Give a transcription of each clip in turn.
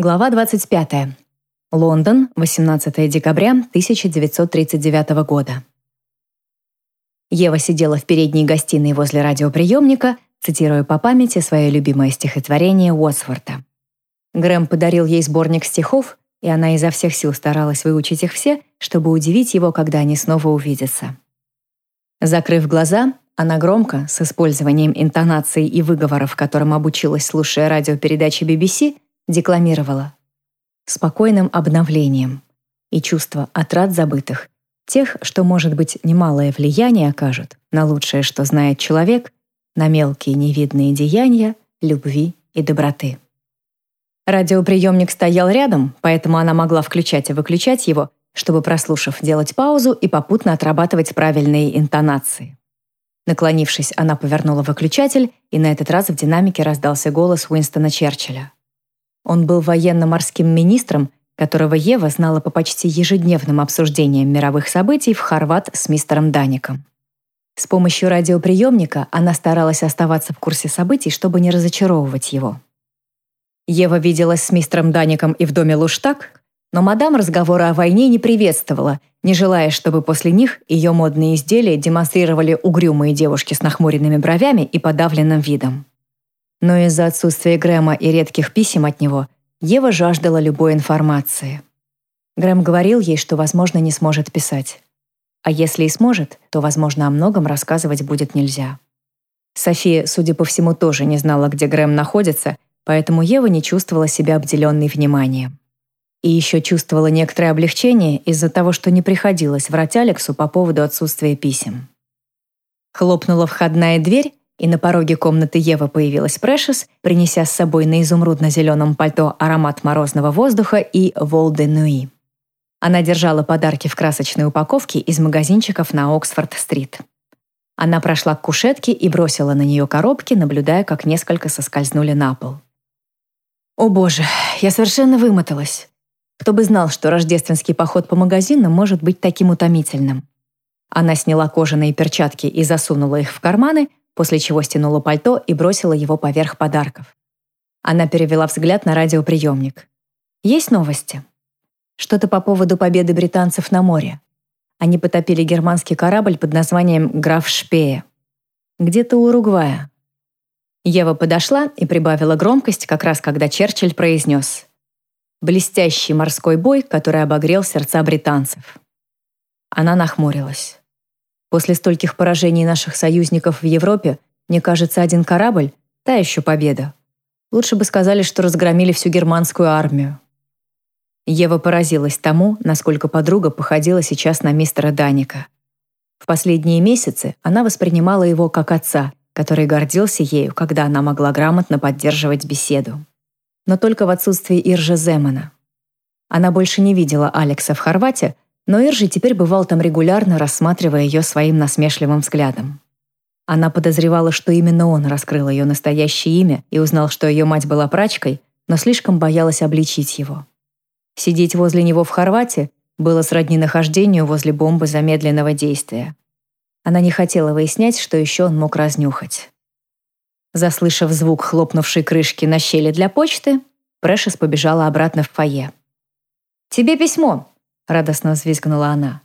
Глава 25. Лондон, 18 декабря 1939 года. Ева сидела в передней гостиной возле радиоприемника, цитируя по памяти свое любимое стихотворение Уотсворта. Грэм подарил ей сборник стихов, и она изо всех сил старалась выучить их все, чтобы удивить его, когда они снова увидятся. Закрыв глаза, она громко, с использованием интонации и выговоров, которым обучилась, слушая радиопередачи BBC, декламировала. Спокойным обновлением и чувство отрад забытых, тех, что, может быть, немалое влияние окажут на лучшее, что знает человек, на мелкие невидные деяния, любви и доброты. Радиоприемник стоял рядом, поэтому она могла включать и выключать его, чтобы, прослушав, делать паузу и попутно отрабатывать правильные интонации. Наклонившись, она повернула выключатель, и на этот раз в динамике раздался голос Уинстона Черчилля. Он был военно-морским министром, которого Ева знала по почти ежедневным обсуждениям мировых событий в Хорват с мистером Даником. С помощью радиоприемника она старалась оставаться в курсе событий, чтобы не разочаровывать его. Ева виделась с мистером Даником и в доме Луштаг, но мадам разговора о войне не приветствовала, не желая, чтобы после них ее модные изделия демонстрировали угрюмые девушки с нахмуренными бровями и подавленным видом. Но из-за отсутствия Грэма и редких писем от него Ева жаждала любой информации. Грэм говорил ей, что, возможно, не сможет писать. А если и сможет, то, возможно, о многом рассказывать будет нельзя. София, судя по всему, тоже не знала, где Грэм находится, поэтому Ева не чувствовала себя обделенной вниманием. И еще чувствовала некоторое облегчение из-за того, что не приходилось врать Алексу по поводу отсутствия писем. Хлопнула входная дверь, и на пороге комнаты Евы появилась Прэшес, принеся с собой на изумрудно-зеленом пальто аромат морозного воздуха и волде нуи. Она держала подарки в красочной упаковке из магазинчиков на Оксфорд-стрит. Она прошла к кушетке и бросила на нее коробки, наблюдая, как несколько соскользнули на пол. «О боже, я совершенно вымоталась. Кто бы знал, что рождественский поход по магазинам может быть таким утомительным». Она сняла кожаные перчатки и засунула их в карманы, после чего стянула пальто и бросила его поверх подарков. Она перевела взгляд на радиоприемник. «Есть новости?» «Что-то по поводу победы британцев на море. Они потопили германский корабль под названием «Граф Шпея». Где-то у Уругвая». Ева подошла и прибавила громкость, как раз когда Черчилль произнес «Блестящий морской бой, который обогрел сердца британцев». Она нахмурилась. После стольких поражений наших союзников в Европе, мне кажется, один корабль — та еще победа. Лучше бы сказали, что разгромили всю германскую армию. Ева поразилась тому, насколько подруга походила сейчас на мистера Даника. В последние месяцы она воспринимала его как отца, который гордился ею, когда она могла грамотно поддерживать беседу. Но только в отсутствии Иржа Земана. Она больше не видела Алекса в Хорватии, но Иржи теперь бывал там регулярно, рассматривая ее своим насмешливым взглядом. Она подозревала, что именно он раскрыл ее настоящее имя и узнал, что ее мать была прачкой, но слишком боялась обличить его. Сидеть возле него в Хорватии было сродни нахождению возле бомбы замедленного действия. Она не хотела выяснять, что еще он мог разнюхать. Заслышав звук хлопнувшей крышки на щели для почты, Прэшес побежала обратно в фойе. «Тебе письмо», радостно взвизгнула она.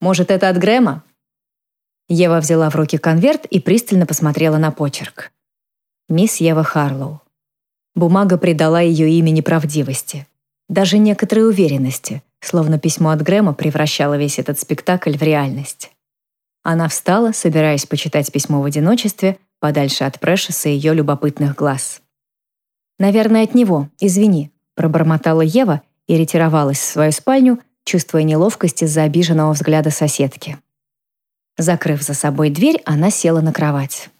«Может, это от Грэма?» Ева взяла в руки конверт и пристально посмотрела на почерк. Мисс Ева Харлоу. Бумага придала ее имени правдивости, даже некоторой уверенности, словно письмо от Грэма превращало весь этот спектакль в реальность. Она встала, собираясь почитать письмо в одиночестве, подальше от Прэшеса и ее любопытных глаз. «Наверное, от него, извини», пробормотала Ева и ретировалась в свою спальню, чувствуя неловкость из-за обиженного взгляда соседки. Закрыв за собой дверь, она села на кровать.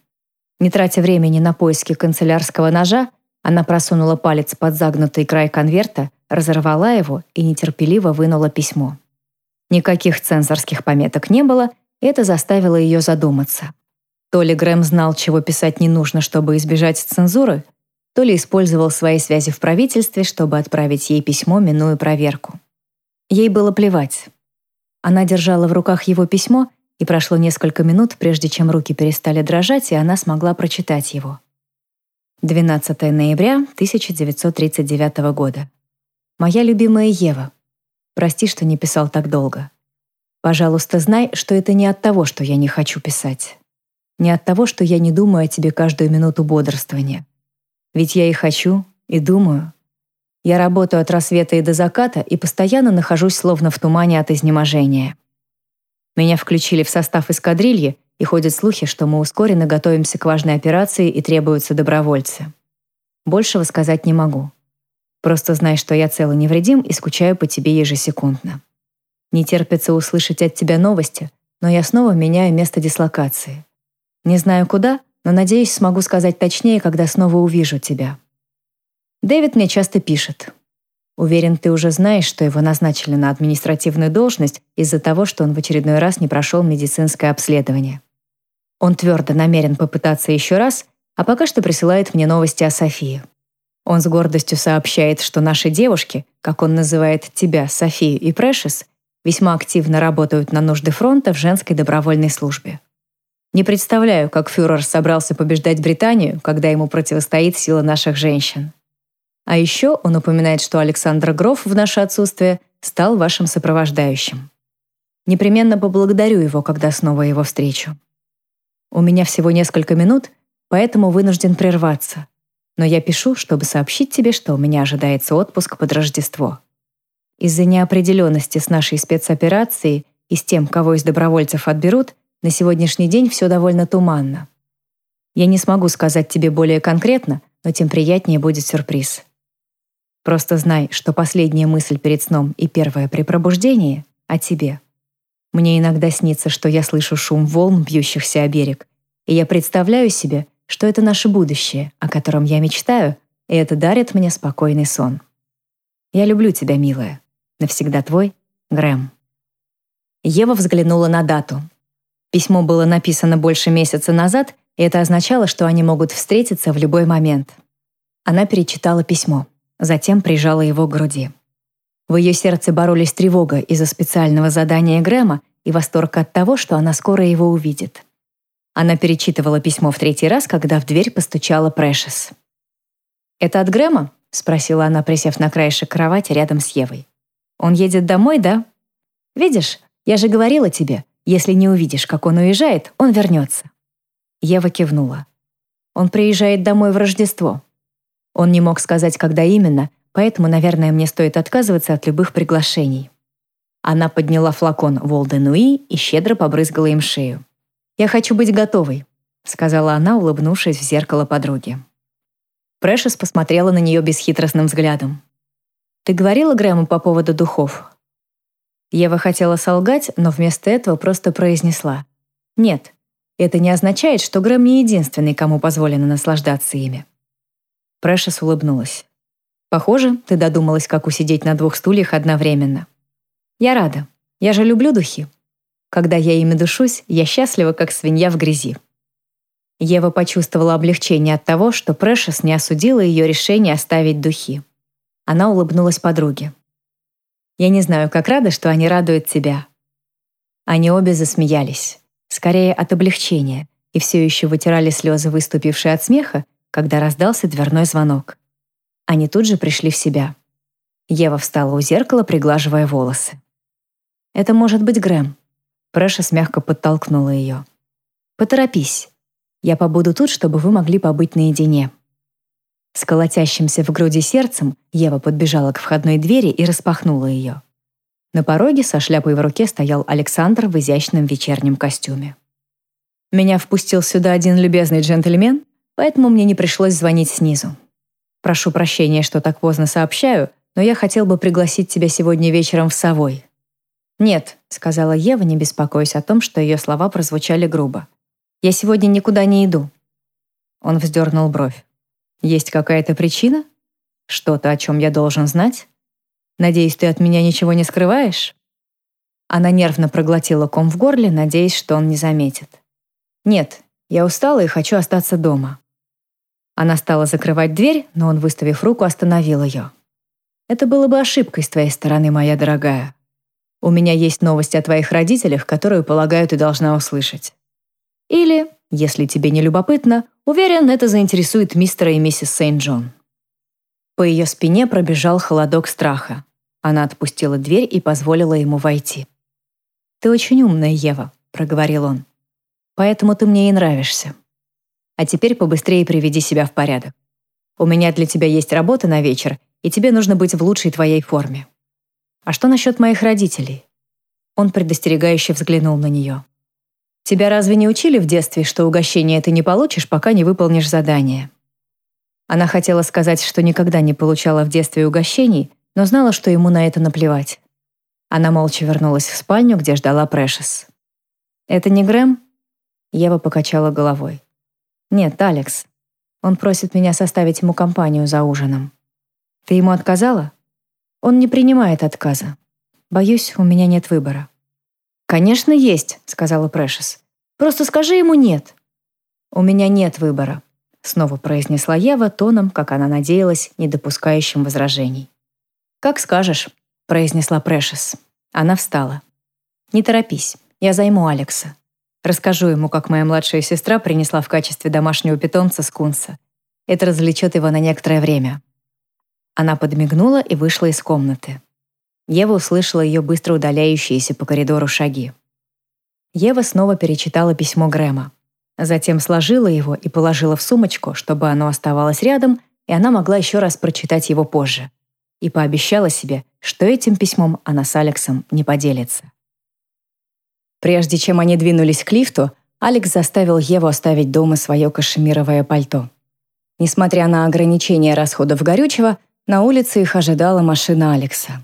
Не тратя времени на поиски канцелярского ножа, она просунула палец под загнутый край конверта, разорвала его и нетерпеливо вынула письмо. Никаких цензорских пометок не было, это заставило ее задуматься. То ли Грэм знал, чего писать не нужно, чтобы избежать цензуры, то ли использовал свои связи в правительстве, чтобы отправить ей письмо, минуя проверку. Ей было плевать. Она держала в руках его письмо, и прошло несколько минут, прежде чем руки перестали дрожать, и она смогла прочитать его. 12 ноября 1939 года. Моя любимая Ева. Прости, что не писал так долго. Пожалуйста, знай, что это не от того, что я не хочу писать. Не от того, что я не думаю о тебе каждую минуту бодрствования. Ведь я и хочу, и думаю. Я работаю от рассвета и до заката и постоянно нахожусь словно в тумане от изнеможения. Меня включили в состав эскадрильи, и ходят слухи, что мы ускоренно готовимся к важной операции и требуются добровольцы. Большего сказать не могу. Просто знай, что я цел и невредим и скучаю по тебе ежесекундно. Не терпится услышать от тебя новости, но я снова меняю место дислокации. Не знаю куда, но надеюсь, смогу сказать точнее, когда снова увижу тебя. Дэвид мне часто пишет. Уверен, ты уже знаешь, что его назначили на административную должность из-за того, что он в очередной раз не прошел медицинское обследование. Он твердо намерен попытаться еще раз, а пока что присылает мне новости о Софии. Он с гордостью сообщает, что наши девушки, как он называет тебя, Софию и Прэшес, весьма активно работают на нужды фронта в женской добровольной службе. Не представляю, как фюрер собрался побеждать Британию, когда ему противостоит сила наших женщин. А еще он упоминает, что Александр Гроф в наше отсутствие стал вашим сопровождающим. Непременно поблагодарю его, когда снова его встречу. У меня всего несколько минут, поэтому вынужден прерваться. Но я пишу, чтобы сообщить тебе, что у меня ожидается отпуск под Рождество. Из-за неопределенности с нашей спецоперацией и с тем, кого из добровольцев отберут, на сегодняшний день все довольно туманно. Я не смогу сказать тебе более конкретно, но тем приятнее будет сюрприз. Просто знай, что последняя мысль перед сном и первая при пробуждении — о тебе. Мне иногда снится, что я слышу шум волн, бьющихся о берег, и я представляю себе, что это наше будущее, о котором я мечтаю, и это дарит мне спокойный сон. Я люблю тебя, милая. Навсегда твой, Грэм. Ева взглянула на дату. Письмо было написано больше месяца назад, и это означало, что они могут встретиться в любой момент. Она перечитала письмо. Затем прижала его к груди. В ее сердце боролись тревога из-за специального задания Грэма и восторг от того, что она скоро его увидит. Она перечитывала письмо в третий раз, когда в дверь постучала Прэшес. «Это от Грэма?» — спросила она, присев на краешек кровати рядом с Евой. «Он едет домой, да? Видишь, я же говорила тебе, если не увидишь, как он уезжает, он вернется». Ева кивнула. «Он приезжает домой в Рождество. Он не мог сказать, когда именно, поэтому, наверное, мне стоит отказываться от любых приглашений. Она подняла флакон Волденуи и щедро побрызгала им шею. «Я хочу быть готовой», — сказала она, улыбнувшись в зеркало подруги. Прэшес посмотрела на нее бесхитростным взглядом. «Ты говорила Грэму по поводу духов?» Ева хотела солгать, но вместо этого просто произнесла. «Нет, это не означает, что Грэм не единственный, кому позволено наслаждаться ими. Прэшес улыбнулась. «Похоже, ты додумалась, как усидеть на двух стульях одновременно. Я рада. Я же люблю духи. Когда я ими душусь, я счастлива, как свинья в грязи». Ева почувствовала облегчение от того, что Прэшес не осудила ее решение оставить духи. Она улыбнулась подруге. «Я не знаю, как рада, что они радуют тебя». Они обе засмеялись, скорее от облегчения, и все еще вытирали слезы, выступившие от смеха, когда раздался дверной звонок. Они тут же пришли в себя. Ева встала у зеркала, приглаживая волосы. «Это может быть Грэм». Прэшес мягко подтолкнула ее. «Поторопись. Я побуду тут, чтобы вы могли побыть наедине». С колотящимся в груди сердцем Ева подбежала к входной двери и распахнула ее. На пороге со шляпой в руке стоял Александр в изящном вечернем костюме. «Меня впустил сюда один любезный джентльмен поэтому мне не пришлось звонить снизу. Прошу прощения, что так поздно сообщаю, но я хотел бы пригласить тебя сегодня вечером в Совой». «Нет», — сказала Ева, не беспокоясь о том, что ее слова прозвучали грубо. «Я сегодня никуда не иду». Он вздернул бровь. «Есть какая-то причина? Что-то, о чем я должен знать? Надеюсь, ты от меня ничего не скрываешь?» Она нервно проглотила ком в горле, надеясь, что он не заметит. «Нет, я устала и хочу остаться дома». Она стала закрывать дверь, но он, выставив руку, остановил ее. «Это было бы ошибкой с твоей стороны, моя дорогая. У меня есть новость о твоих родителях, которую, полагаю, ты должна услышать. Или, если тебе не любопытно, уверен, это заинтересует мистера и миссис Сейнт-Джон». По ее спине пробежал холодок страха. Она отпустила дверь и позволила ему войти. «Ты очень умная, Ева», — проговорил он. «Поэтому ты мне и нравишься. А теперь побыстрее приведи себя в порядок. У меня для тебя есть работа на вечер, и тебе нужно быть в лучшей твоей форме. А что насчет моих родителей?» Он предостерегающе взглянул на нее. «Тебя разве не учили в детстве, что угощение ты не получишь, пока не выполнишь задание?» Она хотела сказать, что никогда не получала в детстве угощений, но знала, что ему на это наплевать. Она молча вернулась в спальню, где ждала Прэшес. «Это не Грэм?» Ева покачала головой. «Нет, Алекс. Он просит меня составить ему компанию за ужином. Ты ему отказала?» «Он не принимает отказа. Боюсь, у меня нет выбора». «Конечно, есть», — сказала Прэшес. «Просто скажи ему «нет». «У меня нет выбора», снова произнесла Ева тоном, как она надеялась, не допускающим возражений. «Как скажешь», — произнесла Прэшес. Она встала. «Не торопись, я займу Алекса. Расскажу ему, как моя младшая сестра принесла в качестве домашнего питомца скунса. Это развлечет его на некоторое время». Она подмигнула и вышла из комнаты. Ева услышала ее быстро удаляющиеся по коридору шаги. Ева снова перечитала письмо Грэма. Затем сложила его и положила в сумочку, чтобы оно оставалось рядом, и она могла еще раз прочитать его позже. И пообещала себе, что этим письмом она с Алексом не поделится. Прежде чем они двинулись к лифту, Алекс заставил Еву оставить дома свое кашемировое пальто. Несмотря на ограничение расходов горючего, на улице их ожидала машина Алекса.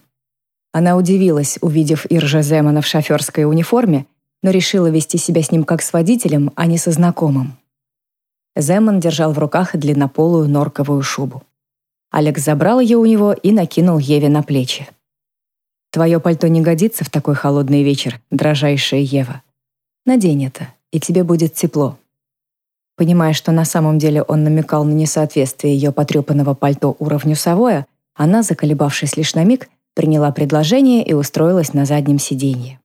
Она удивилась, увидев Иржа Земана в шоферской униформе, но решила вести себя с ним как с водителем, а не со знакомым. Земан держал в руках длиннополую норковую шубу. Алекс забрал ее у него и накинул Еве на плечи. «Твое пальто не годится в такой холодный вечер, дрожайшая Ева. Надень это, и тебе будет тепло». Понимая, что на самом деле он намекал на несоответствие ее потрепанного пальто уровню Савоя, она, заколебавшись лишь на миг, приняла предложение и устроилась на заднем сиденье.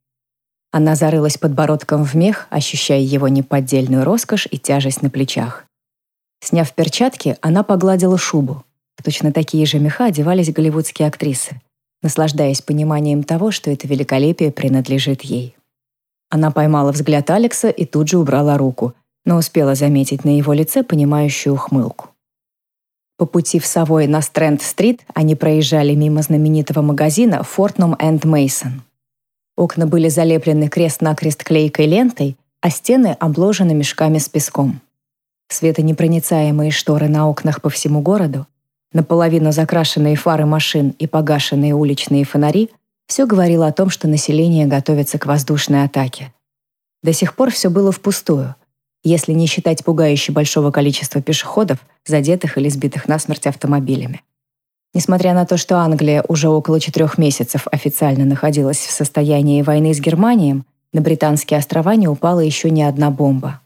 Она зарылась подбородком в мех, ощущая его неподдельную роскошь и тяжесть на плечах. Сняв перчатки, она погладила шубу. Точно такие же меха одевались голливудские актрисы, наслаждаясь пониманием того, что это великолепие принадлежит ей. Она поймала взгляд Алекса и тут же убрала руку, но успела заметить на его лице понимающую ухмылку. По пути в Савой на Стрэнд-стрит они проезжали мимо знаменитого магазина Fortnum Mason. Окна были залеплены крест-накрест клейкой лентой, а стены обложены мешками с песком. Светонепроницаемые шторы на окнах по всему городу, наполовину закрашенные фары машин и погашенные уличные фонари все говорило о том, что население готовится к воздушной атаке. До сих пор все было впустую, если не считать пугающе большого количества пешеходов, задетых или сбитых насмерть автомобилями. Несмотря на то, что Англия уже около четырех месяцев официально находилась в состоянии войны с Германией, на Британские острова не упала еще ни одна бомба.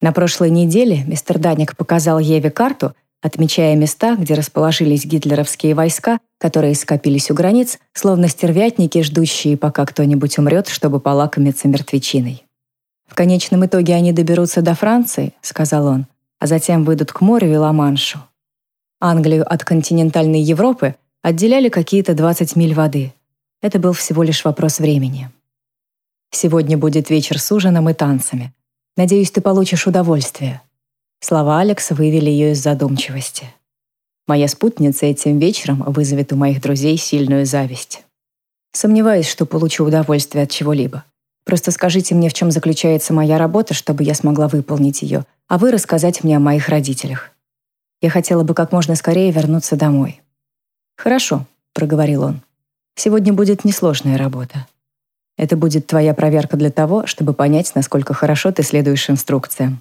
На прошлой неделе мистер Даник показал Еве карту, отмечая места, где расположились гитлеровские войска, которые скопились у границ, словно стервятники, ждущие, пока кто-нибудь умрет, чтобы полакомиться мертвечиной. «В конечном итоге они доберутся до Франции», — сказал он, «а затем выйдут к морю и Ла-Маншу. Англию от континентальной Европы отделяли какие-то 20 миль воды. Это был всего лишь вопрос времени. Сегодня будет вечер с ужином и танцами. Надеюсь, ты получишь удовольствие. Слова Алекса вывели ее из задумчивости. Моя спутница этим вечером вызовет у моих друзей сильную зависть. Сомневаюсь, что получу удовольствие от чего-либо. Просто скажите мне, в чем заключается моя работа, чтобы я смогла выполнить ее, а вы рассказать мне о моих родителях. Я хотела бы как можно скорее вернуться домой. «Хорошо», — проговорил он. «Сегодня будет несложная работа. Это будет твоя проверка для того, чтобы понять, насколько хорошо ты следуешь инструкциям».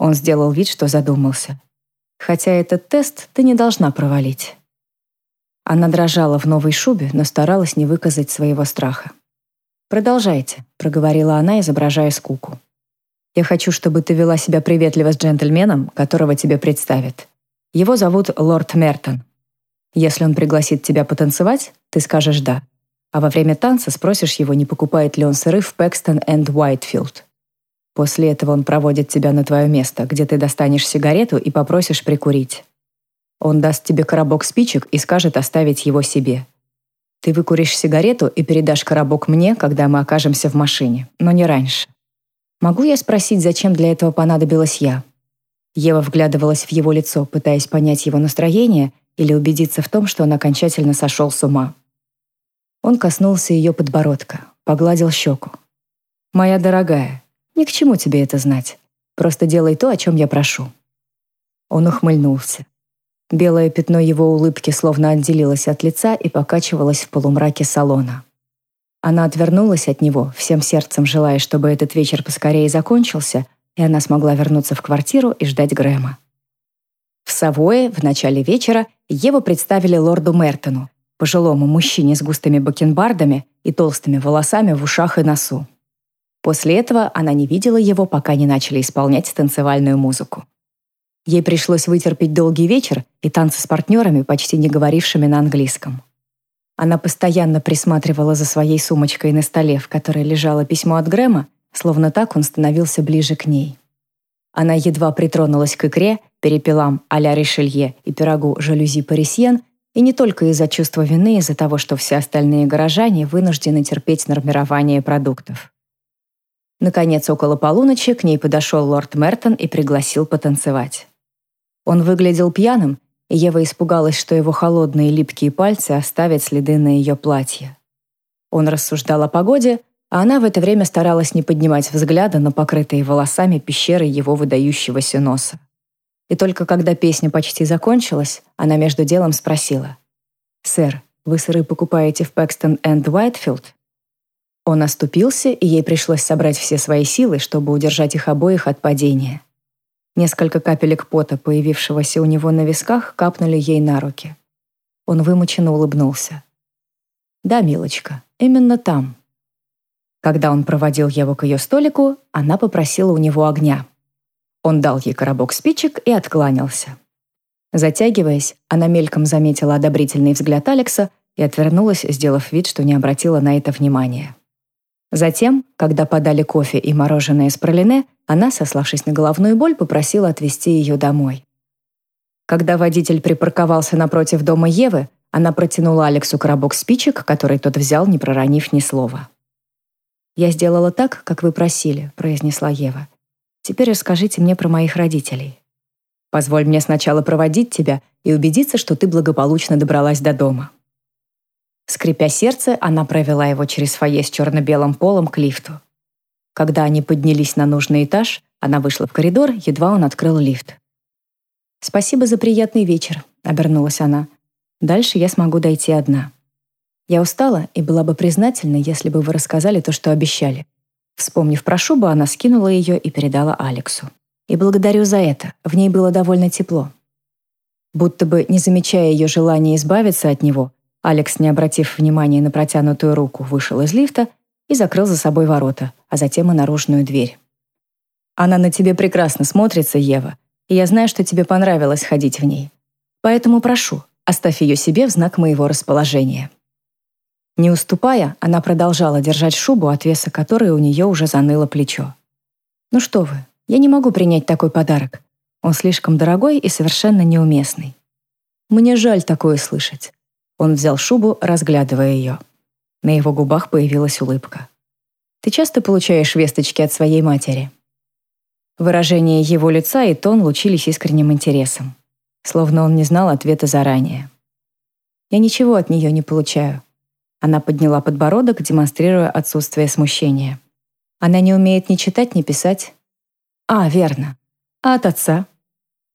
Он сделал вид, что задумался. «Хотя этот тест ты не должна провалить». Она дрожала в новой шубе, но старалась не выказать своего страха. «Продолжайте», — проговорила она, изображая скуку. «Я хочу, чтобы ты вела себя приветливо с джентльменом, которого тебе представят. Его зовут Лорд Мертон. Если он пригласит тебя потанцевать, ты скажешь «да». А во время танца спросишь его, не покупает ли он сыры в Пэкстон энд Уайтфилд. После этого он проводит тебя на твое место, где ты достанешь сигарету и попросишь прикурить. Он даст тебе коробок спичек и скажет оставить его себе. Ты выкуришь сигарету и передашь коробок мне, когда мы окажемся в машине, но не раньше. Могу я спросить, зачем для этого понадобилась я? Ева вглядывалась в его лицо, пытаясь понять его настроение или убедиться в том, что он окончательно сошел с ума. Он коснулся ее подбородка, погладил щеку. «Моя дорогая, ни к чему тебе это знать. Просто делай то, о чем я прошу». Он ухмыльнулся. Белое пятно его улыбки словно отделилось от лица и покачивалось в полумраке салона. Она отвернулась от него, всем сердцем желая, чтобы этот вечер поскорее закончился, и она смогла вернуться в квартиру и ждать Грэма. В Савое в начале вечера Еву представили лорду Мертону, пожилому мужчине с густыми бакенбардами и толстыми волосами в ушах и носу. После этого она не видела его, пока не начали исполнять танцевальную музыку. Ей пришлось вытерпеть долгий вечер и танцы с партнерами, почти не говорившими на английском. Она постоянно присматривала за своей сумочкой на столе, в которой лежало письмо от Грэма, словно так он становился ближе к ней. Она едва притронулась к икре, перепелам а-ля Ришелье и пирогу жалюзи Парисьен, и не только из-за чувства вины, из-за того, что все остальные горожане вынуждены терпеть нормирование продуктов. Наконец, около полуночи к ней подошел лорд Мертон и пригласил потанцевать. Он выглядел пьяным, и Ева испугалась, что его холодные липкие пальцы оставят следы на ее платье. Он рассуждал о погоде, а она в это время старалась не поднимать взгляда на покрытые волосами пещеры его выдающегося носа. И только когда песня почти закончилась, она между делом спросила. «Сэр, вы сыры покупаете в Пэкстон энд Уайтфилд?» Он оступился, и ей пришлось собрать все свои силы, чтобы удержать их обоих от падения. Несколько капелек пота, появившегося у него на висках, капнули ей на руки. Он вымученно улыбнулся. «Да, милочка, именно там». Когда он проводил его к ее столику, она попросила у него огня. Он дал ей коробок спичек и откланялся. Затягиваясь, она мельком заметила одобрительный взгляд Алекса и отвернулась, сделав вид, что не обратила на это внимания. Затем, когда подали кофе и мороженое с пролине, она, сославшись на головную боль, попросила отвезти ее домой. Когда водитель припарковался напротив дома Евы, она протянула Алексу коробок спичек, который тот взял, не проронив ни слова. «Я сделала так, как вы просили», — произнесла Ева. «Теперь расскажите мне про моих родителей. Позволь мне сначала проводить тебя и убедиться, что ты благополучно добралась до дома». Скрипя сердце, она провела его через фойе с черно-белым полом к лифту. Когда они поднялись на нужный этаж, она вышла в коридор, едва он открыл лифт. «Спасибо за приятный вечер», — обернулась она. «Дальше я смогу дойти одна. Я устала и была бы признательна, если бы вы рассказали то, что обещали». Вспомнив про шубу, она скинула ее и передала Алексу. «И благодарю за это. В ней было довольно тепло». Будто бы, не замечая ее желания избавиться от него, Алекс, не обратив внимания на протянутую руку, вышел из лифта и закрыл за собой ворота, а затем и наружную дверь. «Она на тебе прекрасно смотрится, Ева, и я знаю, что тебе понравилось ходить в ней. Поэтому прошу, оставь ее себе в знак моего расположения». Не уступая, она продолжала держать шубу, от веса которой у нее уже заныло плечо. «Ну что вы, я не могу принять такой подарок. Он слишком дорогой и совершенно неуместный. Мне жаль такое слышать». Он взял шубу, разглядывая ее. На его губах появилась улыбка. «Ты часто получаешь весточки от своей матери?» Выражение его лица и тон лучились искренним интересом. Словно он не знал ответа заранее. «Я ничего от нее не получаю». Она подняла подбородок, демонстрируя отсутствие смущения. «Она не умеет ни читать, ни писать». «А, верно. А от отца?»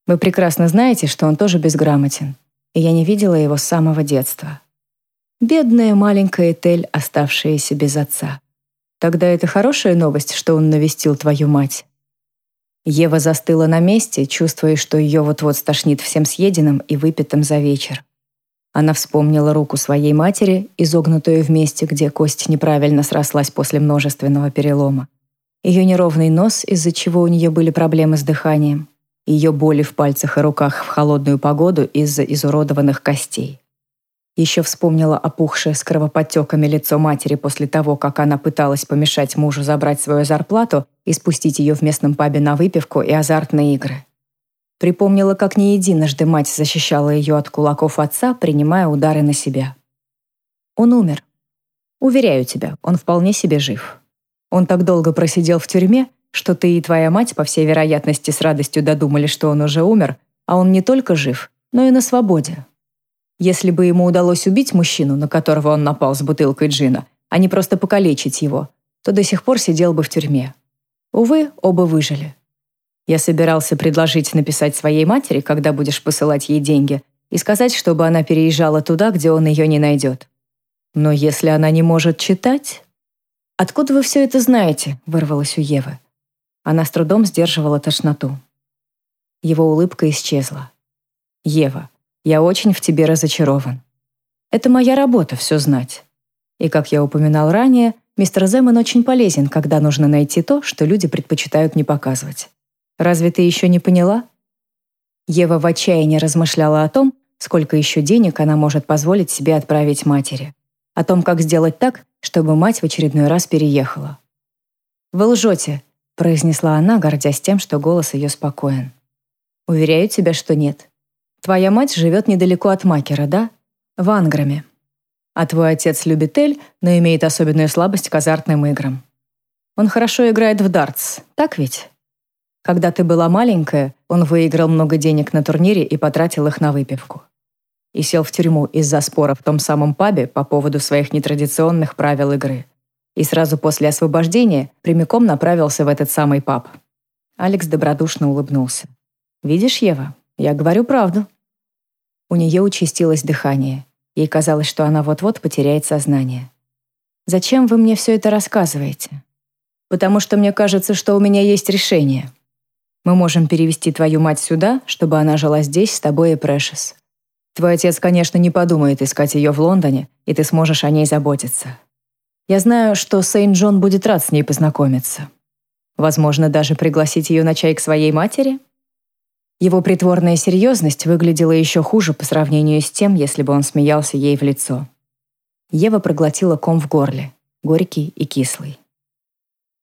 «Вы прекрасно знаете, что он тоже безграмотен, и я не видела его с самого детства». Бедная маленькая Этель, оставшаяся без отца. Тогда это хорошая новость, что он навестил твою мать. Ева застыла на месте, чувствуя, что ее вот-вот стошнит всем съеденным и выпитым за вечер. Она вспомнила руку своей матери, изогнутую в месте, где кость неправильно срослась после множественного перелома. Ее неровный нос, из-за чего у нее были проблемы с дыханием. Ее боли в пальцах и руках в холодную погоду из-за изуродованных костей. Еще вспомнила опухшее с кровоподтеками лицо матери после того, как она пыталась помешать мужу забрать свою зарплату и спустить ее в местном пабе на выпивку и азартные игры. Припомнила, как не единожды мать защищала ее от кулаков отца, принимая удары на себя. Он умер. Уверяю тебя, он вполне себе жив. Он так долго просидел в тюрьме, что ты и твоя мать, по всей вероятности, с радостью додумали, что он уже умер, а он не только жив, но и на свободе. Если бы ему удалось убить мужчину, на которого он напал с бутылкой джина, а не просто покалечить его, то до сих пор сидел бы в тюрьме. Увы, оба выжили. Я собирался предложить написать своей матери, когда будешь посылать ей деньги, и сказать, чтобы она переезжала туда, где он ее не найдет. Но если она не может читать... «Откуда вы все это знаете?» — вырвалось у Евы. Она с трудом сдерживала тошноту. Его улыбка исчезла. «Ева, я очень в тебе разочарован. Это моя работа все знать. И, как я упоминал ранее, мистер Земан очень полезен, когда нужно найти то, что люди предпочитают не показывать. Разве ты еще не поняла? Ева в отчаянии размышляла о том, сколько еще денег она может позволить себе отправить матери. О том, как сделать так, чтобы мать в очередной раз переехала. «Вы лжете», — произнесла она, гордясь тем, что голос ее спокоен. «Уверяю тебя, что нет. Твоя мать живет недалеко от Макера, да? В Анграме. А твой отец любит Эль, но имеет особенную слабость к азартным играм. Он хорошо играет в дартс, так ведь? Когда ты была маленькая, он выиграл много денег на турнире и потратил их на выпивку. И сел в тюрьму из-за спора в том самом пабе по поводу своих нетрадиционных правил игры. И сразу после освобождения прямиком направился в этот самый паб. Алекс добродушно улыбнулся. «Видишь, Ева, я говорю правду». У нее участилось дыхание. Ей казалось, что она вот-вот потеряет сознание. «Зачем вы мне все это рассказываете?» «Потому что мне кажется, что у меня есть решение», мы можем перевести твою мать сюда, чтобы она жила здесь с тобой и Прэшес. Твой отец, конечно, не подумает искать ее в Лондоне, и ты сможешь о ней заботиться. Я знаю, что Сейнт-Джон будет рад с ней познакомиться. Возможно, даже пригласить ее на чай к своей матери? Его притворная серьезность выглядела еще хуже по сравнению с тем, если бы он смеялся ей в лицо. Ева проглотила ком в горле, горький и кислый.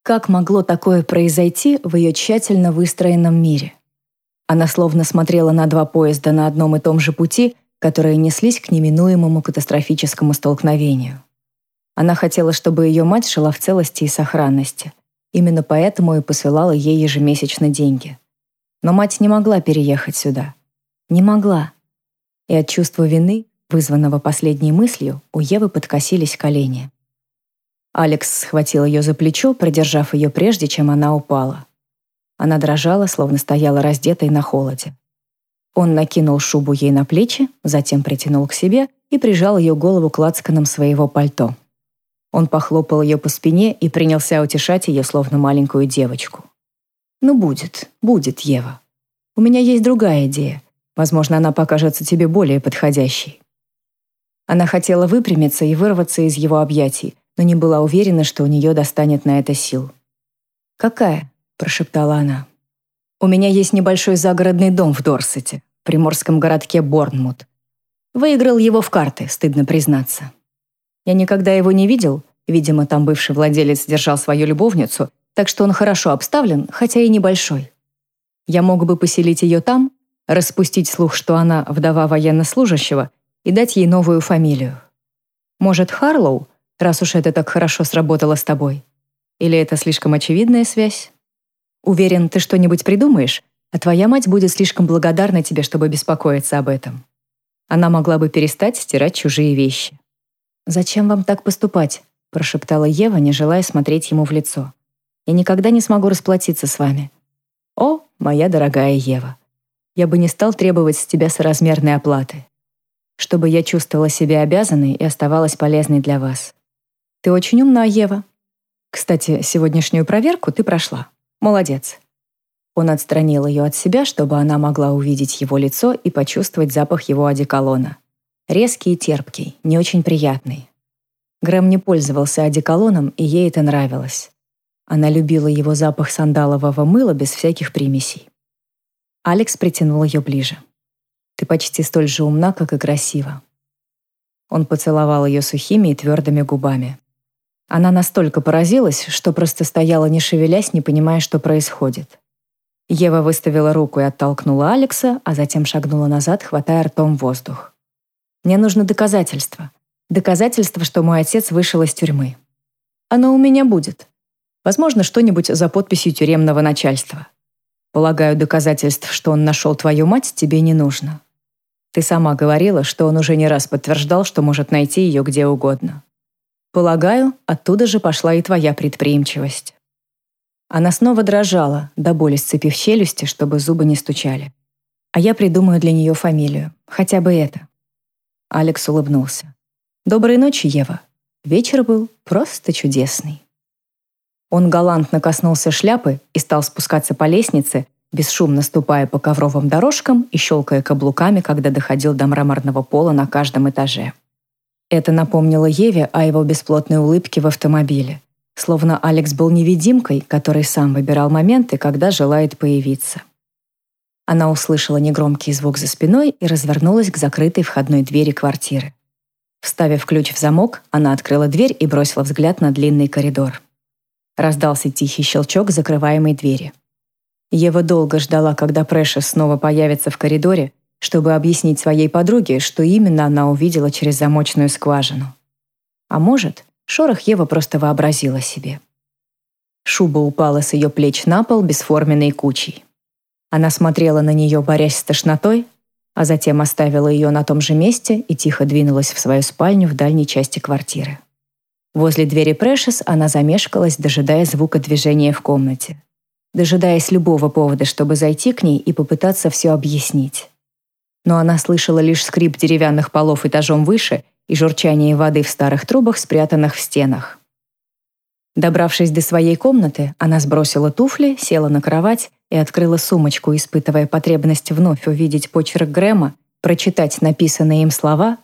Как могло такое произойти в ее тщательно выстроенном мире? Она словно смотрела на два поезда на одном и том же пути, которые неслись к неминуемому катастрофическому столкновению. Она хотела, чтобы ее мать жила в целости и сохранности. Именно поэтому и посылала ей ежемесячно деньги. Но мать не могла переехать сюда. Не могла. И от чувства вины, вызванного последней мыслью, у Евы подкосились колени. Алекс схватил ее за плечо, продержав ее прежде, чем она упала. Она дрожала, словно стояла раздетой на холоде. Он накинул шубу ей на плечи, затем притянул к себе и прижал ее голову к лацканам своего пальто. Он похлопал ее по спине и принялся утешать ее, словно маленькую девочку. «Ну, будет, будет, Ева. У меня есть другая идея. Возможно, она покажется тебе более подходящей». Она хотела выпрямиться и вырваться из его объятий, но не была уверена, что у нее достанет на это сил. «Какая?» – прошептала она. «У меня есть небольшой загородный дом в Дорсете, в приморском городке Борнмут. Выиграл его в карты, стыдно признаться. Я никогда его не видел, видимо, там бывший владелец держал свою любовницу, так что он хорошо обставлен, хотя и небольшой. Я мог бы поселить ее там, распустить слух, что она вдова военнослужащего, и дать ей новую фамилию. Может, Харлоу, раз уж это так хорошо сработало с тобой? Или это слишком очевидная связь? Уверен, ты что-нибудь придумаешь, а твоя мать будет слишком благодарна тебе, чтобы беспокоиться об этом. Она могла бы перестать стирать чужие вещи. «Зачем вам так поступать?» – прошептала Ева, не желая смотреть ему в лицо. «Я никогда не смогу расплатиться с вами». «О, моя дорогая Ева, я бы не стал требовать с тебя соразмерной оплаты, чтобы я чувствовала себя обязанной и оставалась полезной для вас. Ты очень умна, Ева. Кстати, сегодняшнюю проверку ты прошла. Молодец. Он отстранил ее от себя, чтобы она могла увидеть его лицо и почувствовать запах его одеколона. Резкий и терпкий, не очень приятный. Грэм не пользовался одеколоном, и ей это нравилось. Она любила его запах сандалового мыла без всяких примесей. Алекс притянул ее ближе. «Ты почти столь же умна, как и красива». Он поцеловал ее сухими и твердыми губами. Она настолько поразилась, что просто стояла не шевелясь, не понимая, что происходит. Ева выставила руку и оттолкнула Алекса, а затем шагнула назад, хватая ртом воздух. «Мне нужно доказательство. Доказательство, что мой отец вышел из тюрьмы. Оно у меня будет. Возможно, что-нибудь за подписью тюремного начальства. Полагаю, доказательств, что он нашел твою мать, тебе не нужно. Ты сама говорила, что он уже не раз подтверждал, что может найти ее где угодно. Полагаю, оттуда же пошла и твоя предприимчивость. Она снова дрожала, до боли сцепив челюсти, чтобы зубы не стучали. А я придумаю для нее фамилию. Хотя бы это. Алекс улыбнулся. «Доброй ночи, Ева. Вечер был просто чудесный». Он галантно коснулся шляпы и стал спускаться по лестнице, бесшумно ступая по ковровым дорожкам и щелкая каблуками, когда доходил до мраморного пола на каждом этаже. Это напомнило Еве о его бесплотной улыбке в автомобиле словно Алекс был невидимкой, который сам выбирал моменты, когда желает появиться. Она услышала негромкий звук за спиной и развернулась к закрытой входной двери квартиры. Вставив ключ в замок, она открыла дверь и бросила взгляд на длинный коридор. Раздался тихий щелчок закрываемой двери. Ева долго ждала, когда Прэшес снова появится в коридоре, чтобы объяснить своей подруге, что именно она увидела через замочную скважину. А может, Шорох Ева просто вообразила себе. Шуба упала с ее плеч на пол бесформенной кучей. Она смотрела на нее, борясь с тошнотой, а затем оставила ее на том же месте и тихо двинулась в свою спальню в дальней части квартиры. Возле двери Прэшес она замешкалась, дожидая звука движения в комнате. Дожидаясь любого повода, чтобы зайти к ней и попытаться все объяснить. Но она слышала лишь скрип деревянных полов этажом выше и журчание воды в старых трубах, спрятанных в стенах. Добравшись до своей комнаты, она сбросила туфли, села на кровать и открыла сумочку, испытывая потребность вновь увидеть почерк Грэма, прочитать написанные им слова,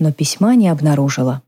но письма не обнаружила.